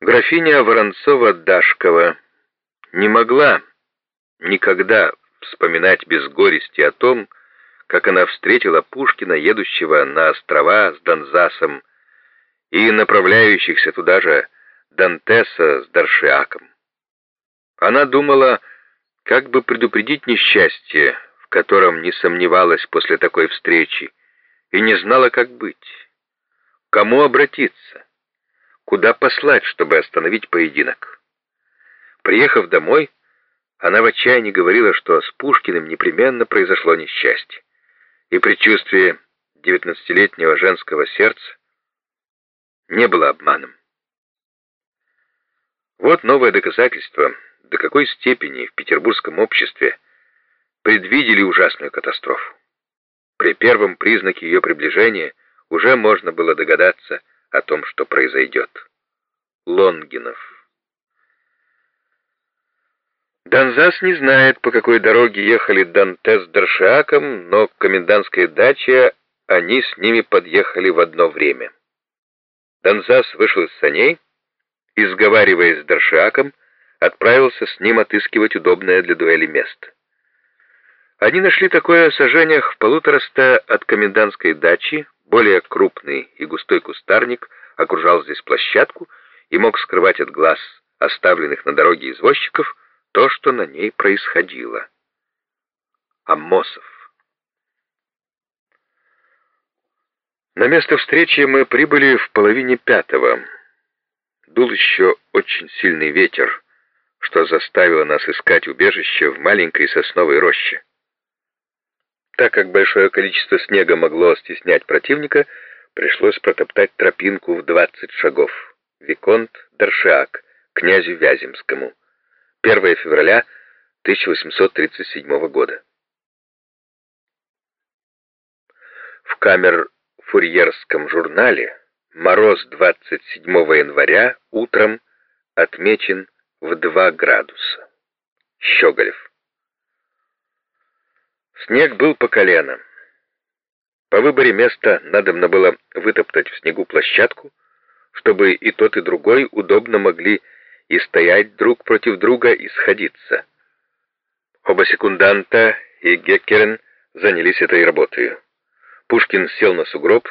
Графиня Воронцова-Дашкова не могла никогда вспоминать без горести о том, как она встретила Пушкина, едущего на острова с Донзасом, и направляющихся туда же Дантеса с Даршиаком. Она думала, как бы предупредить несчастье, в котором не сомневалась после такой встречи, и не знала, как быть. Кому обратиться? Куда послать, чтобы остановить поединок? Приехав домой, она в отчаянии говорила, что с Пушкиным непременно произошло несчастье. И предчувствие девятнадцатилетнего женского сердца не было обманом. Вот новое доказательство, до какой степени в петербургском обществе предвидели ужасную катастрофу. При первом признаке ее приближения уже можно было догадаться о том, что произойдет. Лонгинов. Донзас не знает, по какой дороге ехали Дантес с Даршиаком, но к комендантской даче они с ними подъехали в одно время. Донзас вышел из саней и, сговариваясь с Даршиаком, отправился с ним отыскивать удобное для дуэли место. Они нашли такое сажениях в полутораста от комендантской дачи, более крупный и густой кустарник окружал здесь площадку и мог скрывать от глаз оставленных на дороге извозчиков то, что на ней происходило. Аммосов. На место встречи мы прибыли в половине пятого. Дул еще очень сильный ветер, что заставило нас искать убежище в маленькой сосновой роще. Так как большое количество снега могло стеснять противника, пришлось протоптать тропинку в 20 шагов. Виконт Даршиак, князю Вяземскому. 1 февраля 1837 года. В камер-фурьерском журнале мороз 27 января утром отмечен в 2 градуса. Щеголев. Снег был по колено. По выборе места надобно было вытоптать в снегу площадку, чтобы и тот, и другой удобно могли и стоять друг против друга и сходиться. Оба секунданта и Геккерен занялись этой работой. Пушкин сел на сугроб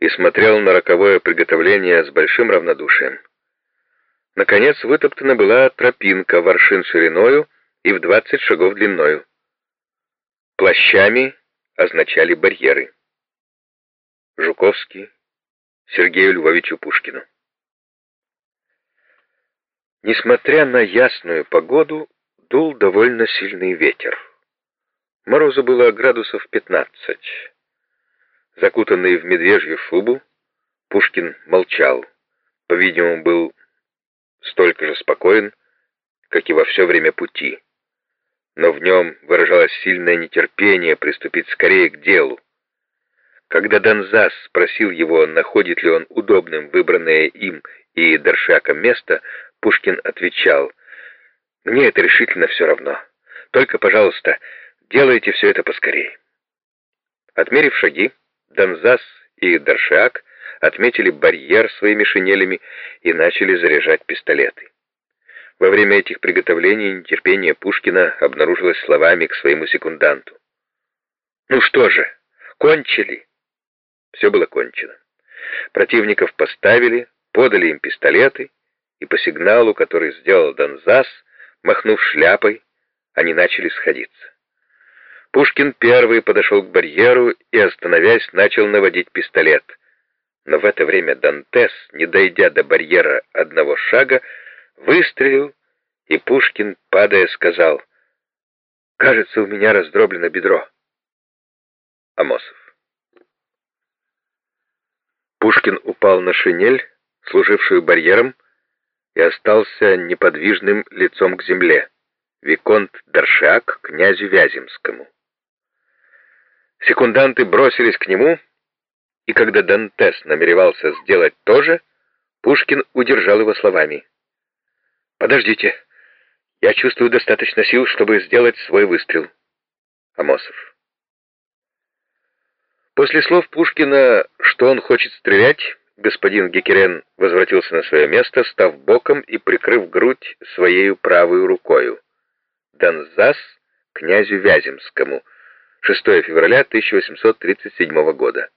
и смотрел на роковое приготовление с большим равнодушием. Наконец вытоптана была тропинка в аршин шириною и в двадцать шагов длиною. Плащами означали барьеры. Жуковский Сергею Львовичу Пушкину. Несмотря на ясную погоду, дул довольно сильный ветер. Морозу было градусов 15. Закутанный в медвежью шубу, Пушкин молчал. По-видимому, был столько же спокоен, как и во все время пути но в нем выражалось сильное нетерпение приступить скорее к делу. Когда Донзас спросил его, находит ли он удобным выбранное им и Даршаком место, Пушкин отвечал, «Мне это решительно все равно. Только, пожалуйста, делайте все это поскорее». Отмерив шаги, Донзас и Даршак отметили барьер своими шинелями и начали заряжать пистолеты. Во время этих приготовлений нетерпение Пушкина обнаружилось словами к своему секунданту. «Ну что же, кончили?» Все было кончено. Противников поставили, подали им пистолеты, и по сигналу, который сделал Донзас, махнув шляпой, они начали сходиться. Пушкин первый подошел к барьеру и, остановясь, начал наводить пистолет. Но в это время Дантес, не дойдя до барьера одного шага, Выстрелил, и Пушкин, падая, сказал, «Кажется, у меня раздроблено бедро». Амосов. Пушкин упал на шинель, служившую барьером, и остался неподвижным лицом к земле. Виконт Даршак князю Вяземскому. Секунданты бросились к нему, и когда Дантес намеревался сделать то же, Пушкин удержал его словами. «Подождите. Я чувствую достаточно сил, чтобы сделать свой выстрел». Амосов. После слов Пушкина, что он хочет стрелять, господин Гекерен возвратился на свое место, став боком и прикрыв грудь своей правой рукою. Донзас князю Вяземскому. 6 февраля 1837 года.